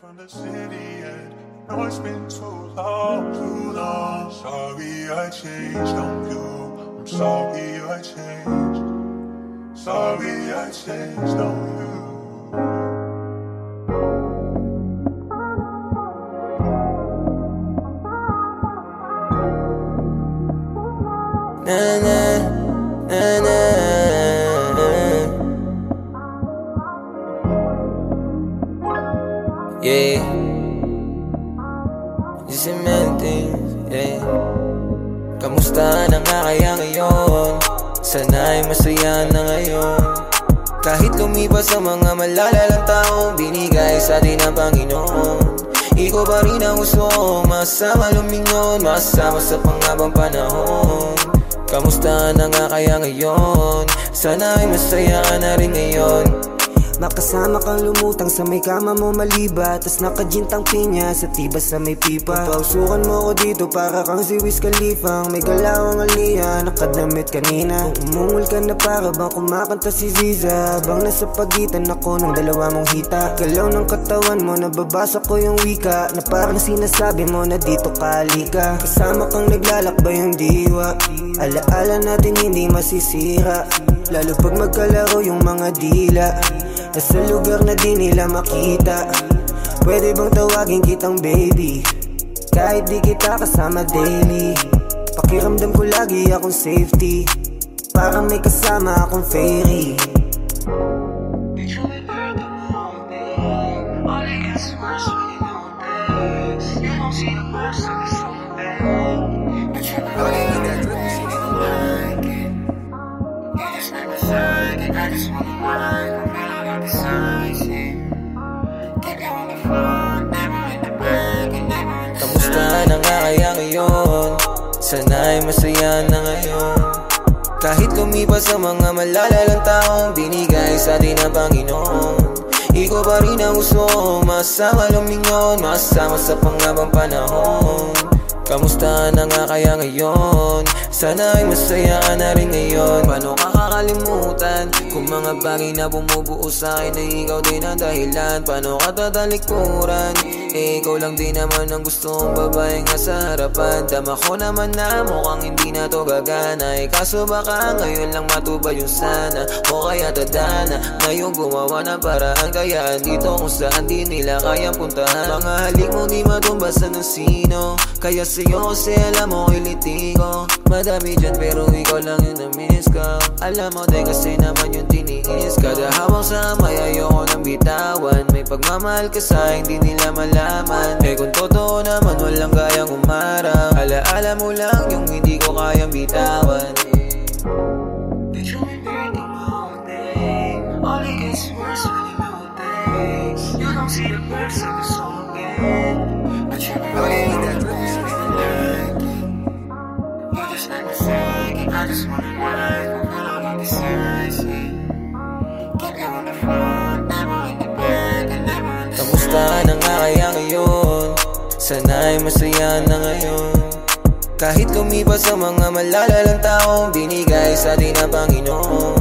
from the city and I know it's been too long, too long. Sorry I changed on you. I'm sorry I changed. Sorry I changed on you. Na na na na Yeah Just things, yeah Kamusta na nga kaya ngayon? Sana'y masaya na ngayon Kahit lumipas ang mga malalalang taong Binigay sa atin ng Panginoon Ikaw pa rin ang gusto Masama lumingon Masama sa pangabang panahon Kamusta na nga kaya ngayon? Sana'y masaya na rin ngayon Makasama kang lumutang sa may kama mo maliba. Tas nakajintang pinya sa tiba sa may pipa. Pausukan mo ko dito para kang si Wiz Khalifa. May galawang aliya, nakadamit kanina. Kung umungol ka na para bang kumakanta si Ziza? Habang nasa pagitan ako ng dalawa mong hita. Galaw ng katawan mo, nababasa ko yung wika. Na parang sinasabi mo na dito kalika Kasama kang naglalakbay yung diwa. Alaala natin hindi masisira. Lalo pag magkalaro yung mga dila Nasa lugar na di nila makita Pwede bang tawagin kitang baby Kahit di kita kasama daily Pakiramdam ko lagi akong safety Parang may kasama akong fairy Did you ever the morning? All it gets worse when you know this. You don't see the worst of the something. But you know it, like it. You just make me and I just wanna like it. Kamusta na nga kaya ngayon? Sana'y masaya na ngayon Kahit lumipas ang mga malalalang taong Binigay sa atin ng Panginoon Ikaw pa rin ang gusto Masama lumingon Masama sa pangabang panahon Kamusta na nga kaya ngayon? Sana'y masaya ka na rin ngayon. Paano ka kakalimutan? Kung mga bagay na bumubuo sa akin Ay ikaw din ang dahilan. Paano ka tatalikuran? Eh ikaw lang din naman ang gusto kong babae nga sa harapan. Dama ko naman na mukhang hindi na to gagana. Eh kaso baka ngayon lang matubay yung sana. O kaya tadana Ngayon gumawa ng paraan. Kaya andito kung saan di nila kayang puntahan. Mga halik mo di matumbasa ng sino. Kaya sa'yo kasi alam mo kiliti ko Madami dyan pero ikaw lang yung na-miss ko Alam mo din kasi naman yung tiniis Kada hawak sa kamay ayoko nang bitawan. May pagmamahal ka sa hindi nila malaman. Eh kung totoo naman walang kayang umarang Alaala mo lang yung hindi ko kayang bitawan. Did you ever the morning? All it gets worse when you know things. The worst of. But Sana'y masaya na ngayon. Kahit lumipas ang mga malalalang taong Binigay sa atin ng Panginoon.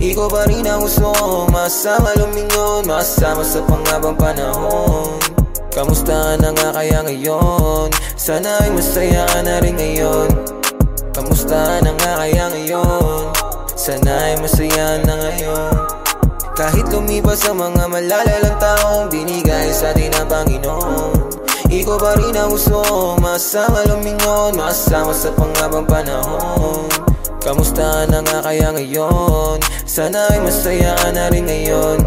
Ikaw pa rin ang gusto ko Masama lumingon Masama sa pangabang panahon. Kamusta na nga kaya ngayon? Sana'y masaya na rin ngayon. Kamusta na nga kaya ngayon? Sana'y masaya na ngayon. Kahit lumipas ang mga malalalang taong Binigay sa atin ng Panginoon Ikaw pa rin ang gusto ko Masama lumingon Masama sa pangabang panahon Kamusta na nga kaya ngayon? Sana'y masaya ka na rin ngayon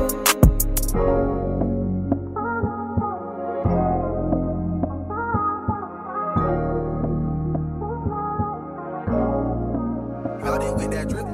Y'all didn't with that drip.